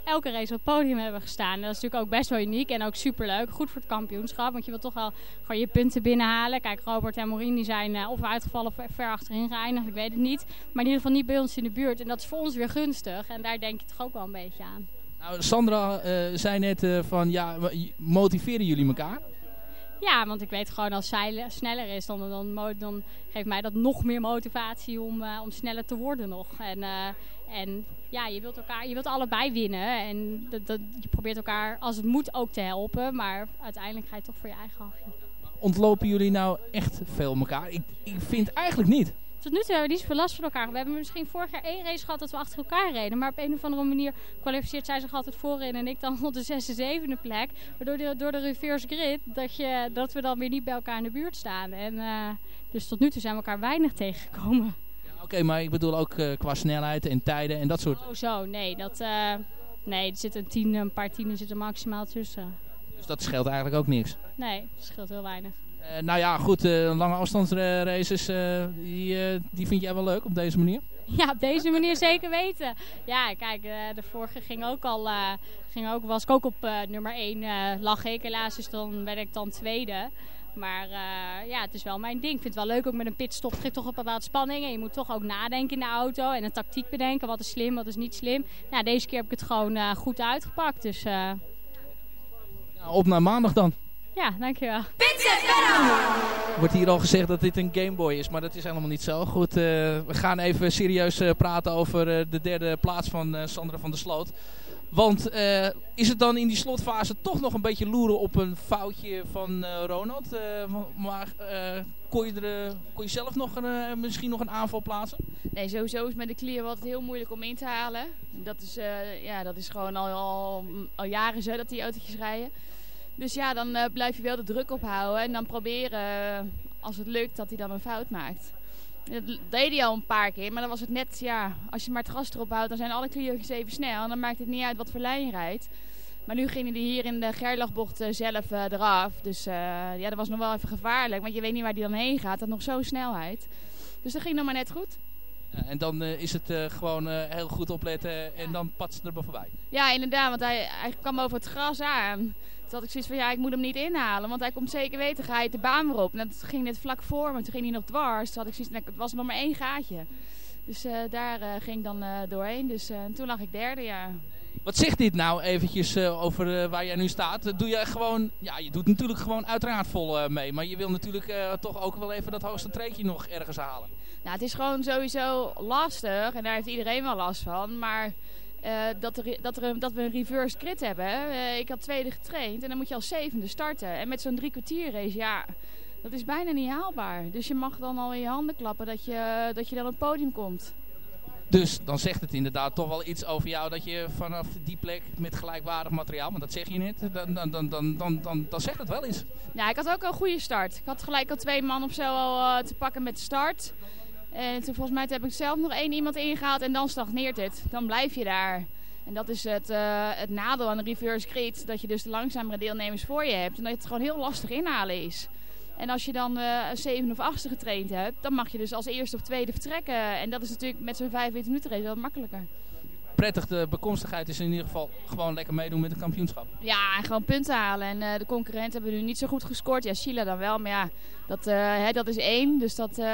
elke race op het podium hebben gestaan. Dat is natuurlijk ook best wel uniek en ook superleuk. Goed voor het kampioenschap, want je wil toch wel gewoon je punten binnenhalen. Kijk, Robert en Maureen zijn eh, of uitgevallen of ver achterin geëindigd, ik weet het niet. Maar in ieder geval niet bij ons in de buurt. En dat is voor ons weer gunstig. En daar denk je toch ook wel een beetje aan. Nou, Sandra eh, zei net eh, van, ja, motiveren jullie elkaar? Ja, want ik weet gewoon als zij le- sneller is, dan, dan, dan geeft mij dat nog meer motivatie om, eh, om sneller te worden nog. En, eh, en ja, je wilt, elkaar, je wilt allebei winnen. En dat, dat, je probeert elkaar als het moet ook te helpen. Maar uiteindelijk ga je toch voor je eigen hachje. Ontlopen jullie nou echt veel elkaar? Ik, ik vind eigenlijk niet. Tot nu toe hebben we niet zoveel last van elkaar. We hebben misschien vorig jaar één race gehad dat we achter elkaar reden. Maar op een of andere manier kwalificeert zij zich altijd voorin en ik dan op de zesde, zevende plek. Waardoor de, door de reverse grid dat, je, dat we dan weer niet bij elkaar in de buurt staan. En, eh, dus tot nu toe zijn we elkaar weinig tegengekomen. Oké, maar ik bedoel ook eh, qua snelheid en tijden en dat soort... Oh zo, nee. Dat, eh, nee, er zit een, tien, een paar tienen zitten maximaal tussen. Dus dat scheelt eigenlijk ook niks. Nee, het scheelt heel weinig. Eh, nou ja, goed, eh, lange afstandsraces, eh, die, die vind jij wel leuk op deze manier? Ja, op deze manier zeker weten. Ja, kijk, de vorige ging ook al, ging ook, was ik ook op nummer 1 lag ik helaas, dus dan werd ik dan tweede. Maar ja, het is wel mijn ding. Ik vind het wel leuk ook met een pitstop. Geeft toch een bepaalde spanning. En je moet toch ook nadenken in de auto. En een tactiek bedenken. Wat is slim, wat is niet slim. Nou, deze keer heb ik het gewoon goed uitgepakt. Dus Nou, op naar maandag dan. Ja, dankjewel. Wordt hier al gezegd dat dit een Game Boy is, maar dat is helemaal niet zo. Goed, eh, we gaan even serieus eh, praten over eh, de derde plaats van eh, Sandra van der Sloot. Want eh, is het dan in die slotfase toch nog een beetje loeren op een foutje van eh, Ronald? Eh, maar eh, kon, je er, kon je zelf nog een, eh, misschien nog een aanval plaatsen? Nee, sowieso is met de Clio altijd heel moeilijk om in te halen. Dat is, eh, ja, dat is gewoon al, al, al jaren zo dat die autootjes rijden. Dus ja, dan eh, blijf je wel de druk ophouden en dan proberen, eh, als het lukt, dat hij dan een fout maakt. Dat deed hij al een paar keer, maar dan was het net, ja, als je maar het gas erop houdt, dan zijn alle Clio's even snel. En dan maakt het niet uit wat voor lijn je rijdt. Maar nu gingen die hier in de Gerlachbocht eh, zelf eraf. Dus ja, dat was nog wel even gevaarlijk, want je weet niet waar die dan heen gaat. Dat nog zo'n snelheid. Dus dat ging nog maar net goed. Ja, en dan is het gewoon heel goed opletten en dan pat ze er maar voorbij. Ja, inderdaad, want hij, hij kwam over het gras aan. Toen had ik zoiets van, ja, ik moet hem niet inhalen, want hij komt zeker weten, ga je de baan weer op. En dat ging net vlak voor me, toen ging hij nog dwars. Toen had ik zoiets van, het was nog maar één gaatje. Dus eh, daar eh, ging ik dan eh, doorheen. Dus toen lag ik derde, ja. Wat zegt dit nou eventjes over waar jij nu staat? Doe jij gewoon, ja, je doet natuurlijk gewoon uiteraard vol mee. Maar je wil natuurlijk toch ook wel even dat hoogste treedje nog ergens halen. Nou, het is gewoon sowieso lastig en daar heeft iedereen wel last van. Maar eh, dat, er, dat, er, dat we een reverse grid hebben. eh, ik had tweede getraind en dan moet je als zevende starten. En met zo'n drie kwartier race, ja, dat is bijna niet haalbaar. Dus je mag dan al in je handen klappen dat je, dat je dan op het podium komt. Dus dan zegt het inderdaad toch wel iets over jou dat je vanaf die plek met gelijkwaardig materiaal, want dat zeg je net, dan, dan, dan, dan, dan, dan, dan zegt het wel iets. Ja, ik had ook een goede start. Ik had gelijk al twee man of zo al eh, te pakken met de start. En toen volgens mij heb ik zelf nog één iemand ingehaald en dan stagneert het. Dan blijf je daar. En dat is het, eh, het nadeel aan de reverse grid. Dat je dus de langzamere deelnemers voor je hebt. En dat het gewoon heel lastig inhalen is. En als je dan eh, een zeven of achtste getraind hebt, dan mag je dus als eerste of tweede vertrekken. En dat is natuurlijk met zo'n 45 minuten race wel makkelijker. Prettig, de bekomstigheid is in ieder geval gewoon lekker meedoen met het kampioenschap. Ja, en gewoon punten halen. En eh, de concurrenten hebben nu niet zo goed gescoord. Ja, Sheila dan wel. Maar ja, dat, eh, hè, dat is één. Dus dat, eh,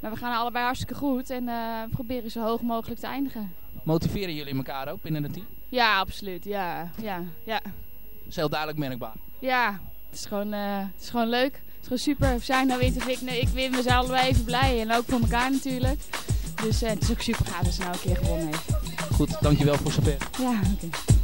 maar we gaan allebei hartstikke goed. En we proberen zo hoog mogelijk te eindigen. Motiveren jullie elkaar ook binnen het team? Ja, absoluut. Ja, ja, ja. Dat is heel duidelijk merkbaar. Ja, het is gewoon, het is gewoon leuk. Het is gewoon super. We zijn nou wint of ik, nee, ik win. We zijn allebei even blij. En ook voor elkaar natuurlijk. Dus eh, het is ook super gaaf dat ze nou een keer gewonnen heeft. Goed, dankjewel voor zover. Ja, oké.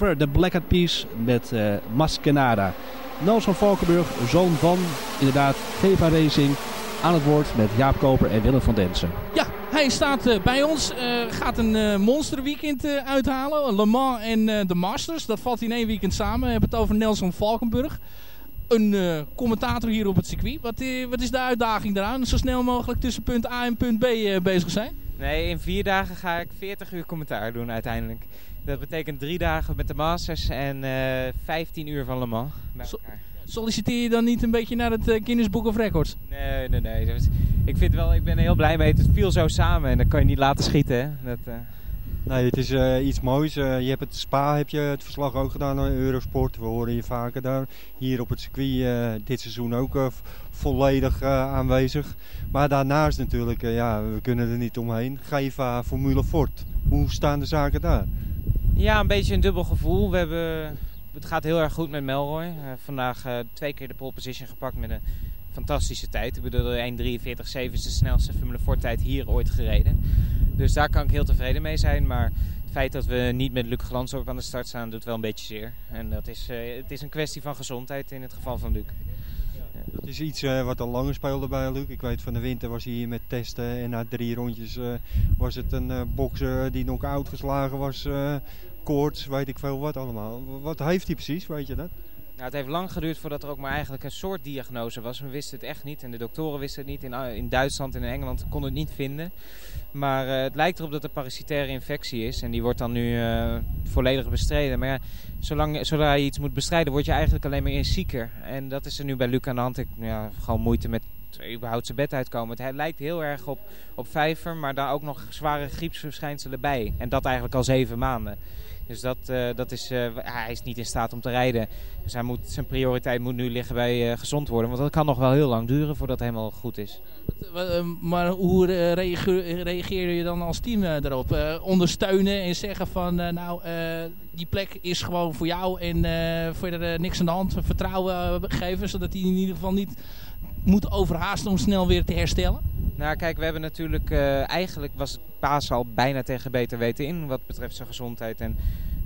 De Black Eyed Peas met eh Maskenada. Nelson Valkenburg, zoon van inderdaad Geva Racing, aan het woord met Jaap Koper en Willem van Densen. Ja, hij staat eh, bij ons. eh, gaat een monsterweekend uithalen. Le Mans en de Masters. Dat valt in één weekend samen. We hebben het over Nelson Valkenburg. Een commentator hier op het circuit. Wat, wat is de uitdaging daaraan? Zo snel mogelijk tussen punt A en punt B bezig zijn? Nee, in vier dagen ga ik 40 uur commentaar doen uiteindelijk. Dat betekent drie dagen met de Masters en eh 15 uur van Le Mans. bij elkaar. Solliciteer je dan niet een beetje naar het eh, Guinness Book of Records? Nee, nee, nee. Ik vind wel, ik ben er heel blij mee. Het viel zo samen en dat kan je niet laten schieten. Hè? Dat, eh, Nee, het is eh, iets moois. Eh, je hebt het Spa, heb je het verslag ook gedaan aan Eurosport. We horen je vaker daar. Hier op het circuit eh, dit seizoen ook volledig aanwezig. Maar daarnaast natuurlijk, ja, we kunnen er niet omheen. Geva Formule Ford. Hoe staan de zaken daar? Ja, een beetje een dubbel gevoel. We hebben, het gaat heel erg goed met Melroy. Vandaag twee keer de pole position gepakt met een fantastische tijd. Ik bedoel, de 1.43.7 is de snelste Formule Ford tijd hier ooit gereden. Dus daar kan ik heel tevreden mee zijn. Maar het feit dat we niet met Luc Glansdorp aan de start staan, doet wel een beetje zeer. En dat is, eh, het is een kwestie van gezondheid in het geval van Luc. Dat is iets eh, wat al langer speelde bij Luc. Ik weet van de winter was hij hier met testen. En na drie rondjes eh, was het een bokser die nog uitgeslagen was. eh koorts, weet ik veel wat allemaal. Wat heeft hij precies, weet je dat? Nou, het heeft lang geduurd voordat er ook maar eigenlijk een soort diagnose was. We wisten het echt niet en de doktoren wisten het niet. In, in Duitsland en in Engeland konden het niet vinden. Maar eh, het lijkt erop dat een parasitaire infectie is. En die wordt dan nu eh, volledig bestreden. Maar zolang, zodra je iets moet bestrijden, word je eigenlijk alleen maar eens zieker. En dat is er nu bij Luc aan de hand. Ik ja, gewoon moeite met überhaupt zijn bed uitkomen. Het lijkt heel erg op, op vijver, maar daar ook nog zware griepsverschijnselen bij. En dat eigenlijk al zeven maanden. Dus dat, eh, dat is, eh, hij is niet in staat om te rijden. Dus hij moet, zijn prioriteit moet nu liggen bij eh, gezond worden. Want dat kan nog wel heel lang duren voordat het helemaal goed is. Maar hoe reage- reageer je dan als team daarop? Ondersteunen en zeggen van, nou, die plek is gewoon voor jou en verder niks aan de hand. Vertrouwen geven, zodat hij in ieder geval niet moet overhaasten om snel weer te herstellen? Nou kijk, we hebben natuurlijk... eh, eigenlijk was het Paas al bijna tegen beter weten in wat betreft zijn gezondheid. En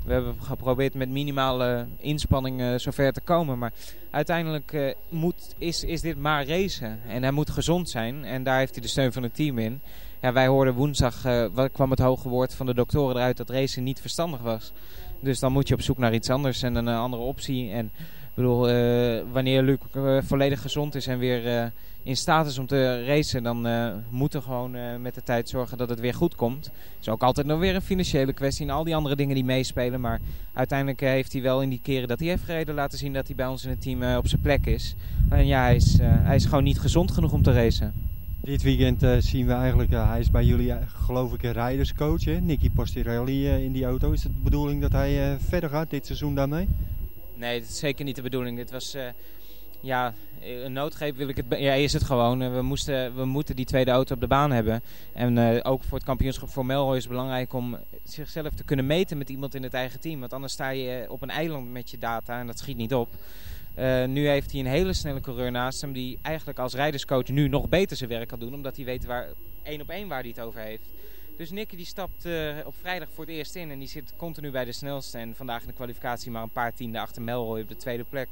we hebben geprobeerd met minimale inspanning eh, zover te komen. Maar uiteindelijk eh, moet, is, is dit maar racen. En hij moet gezond zijn. En daar heeft hij de steun van het team in. Ja, wij hoorden woensdag, wat kwam het hoge woord van de doktoren eruit dat racen niet verstandig was. Dus dan moet je op zoek naar iets anders en een andere optie. En ik bedoel, eh, wanneer Luc eh, volledig gezond is en weer eh, in staat is om te racen, dan moeten we gewoon met de tijd zorgen dat het weer goed komt. Het is ook altijd nog weer een financiële kwestie en al die andere dingen die meespelen. Maar uiteindelijk heeft hij wel in die keren dat hij heeft gereden laten zien dat hij bij ons in het team op zijn plek is. En ja, hij is, hij is gewoon niet gezond genoeg om te racen. Dit weekend zien we eigenlijk, hij is bij jullie geloof ik een rijderscoach, hè? Nicky Pastirelli in die auto. Is het de bedoeling dat hij verder gaat dit seizoen daarmee? Nee, dat is zeker niet de bedoeling. Dit was, eh, ja, een noodgreep wil ik het... Ja, is het gewoon. Eh, We, moesten, we moeten die tweede auto op de baan hebben. En eh, ook voor het kampioenschap voor Melroy is het belangrijk om zichzelf te kunnen meten met iemand in het eigen team. Want anders sta je op een eiland met je data en dat schiet niet op. Nu heeft hij een hele snelle coureur naast hem die eigenlijk als rijderscoach nu nog beter zijn werk kan doen. Omdat hij weet waar, één op één waar hij het over heeft. Dus Nicky die stapt eh, op vrijdag voor het eerst in en die zit continu bij de snelste. En vandaag in de kwalificatie maar een paar tienden achter Melroy op de tweede plek.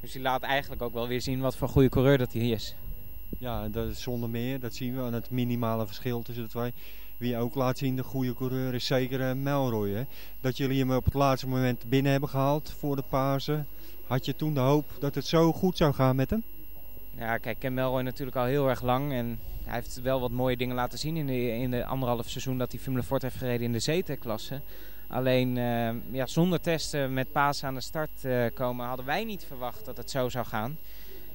Dus die laat eigenlijk ook wel weer zien wat voor goede coureur dat hij is. Ja, dat is zonder meer. Dat zien we aan het minimale verschil tussen de twee. Wie ook laat zien de goede coureur is zeker eh, Melroy. Hè? Dat jullie hem op het laatste moment binnen hebben gehaald voor de Pasen. Had je toen de hoop dat het zo goed zou gaan met hem? Ja, kijk, ik ken Melroy natuurlijk al heel erg lang. En hij heeft wel wat mooie dingen laten zien in de, in de anderhalf seizoen dat hij Formule Ford heeft gereden in de ZT-klasse. Alleen eh, ja, zonder testen met Paas aan de start eh, komen hadden wij niet verwacht dat het zo zou gaan.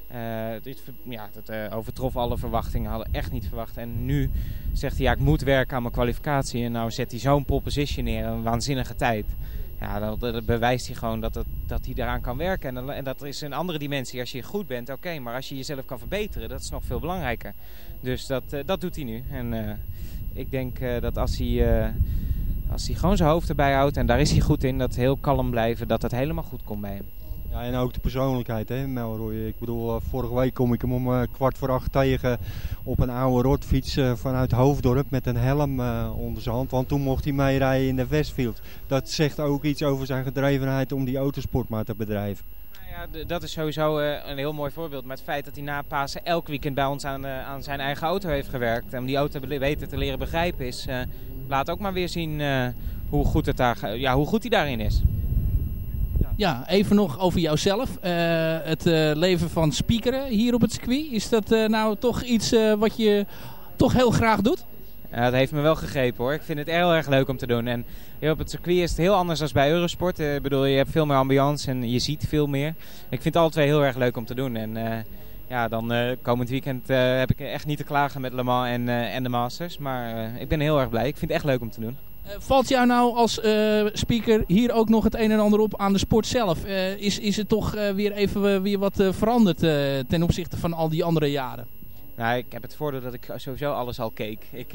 Eh, ja, dat overtrof alle verwachtingen, hadden echt niet verwacht. En nu zegt hij, ja, ik moet werken aan mijn kwalificatie. En nou zet hij zo'n pole position neer, een waanzinnige tijd. Ja, dat, dat bewijst hij gewoon dat, dat hij daaraan kan werken. En, dan- en dat is een andere dimensie. Als je goed bent, oké. maar als je jezelf kan verbeteren, dat is nog veel belangrijker. Dus dat, eh, dat doet hij nu. En eh, ik denk eh, dat als hij, eh, als hij gewoon zijn hoofd erbij houdt... en daar is hij goed in, dat heel kalm blijven... dat het helemaal goed komt bij hem. Ja, en ook de persoonlijkheid, hè, Melroy. Ik bedoel, eh, vorige week kom ik hem om eh, kwart voor acht tegen op een oude rotfiets eh, vanuit Hoofddorp met een helm onder zijn hand. Want toen mocht hij meerijden in de Westfield. Dat zegt ook iets over zijn gedrevenheid om die autosport maar te bedrijven. Ja, d- dat is sowieso een heel mooi voorbeeld. Maar het feit dat hij na Pasen elk weekend bij ons aan, aan zijn eigen auto heeft gewerkt... en om die auto be- beter te leren begrijpen is... laat ook maar weer zien hoe, goed het daar, ja, hoe goed hij daarin is. Ja, even nog over jouzelf. Eh, het eh, leven van speakeren hier op het circuit. Is dat eh, nou toch iets wat je toch heel graag doet? Dat heeft me wel gegrepen hoor. Ik vind het heel erg leuk om te doen. En hier op het circuit is het heel anders dan bij Eurosport. Ik bedoel, je hebt veel meer ambiance en je ziet veel meer. Ik vind het alle twee heel erg leuk om te doen. En ja, dan komend weekend heb ik echt niet te klagen met Le Mans en, en de Masters. Maar ik ben heel erg blij. Ik vind het echt leuk om te doen. Eh, valt jou nou als eh, speaker hier ook nog het een en ander op aan de sport zelf? Eh, is, is het toch weer even weer wat veranderd ten opzichte van al die andere jaren? Nou, ik heb het voordeel dat ik sowieso alles al keek. Ik,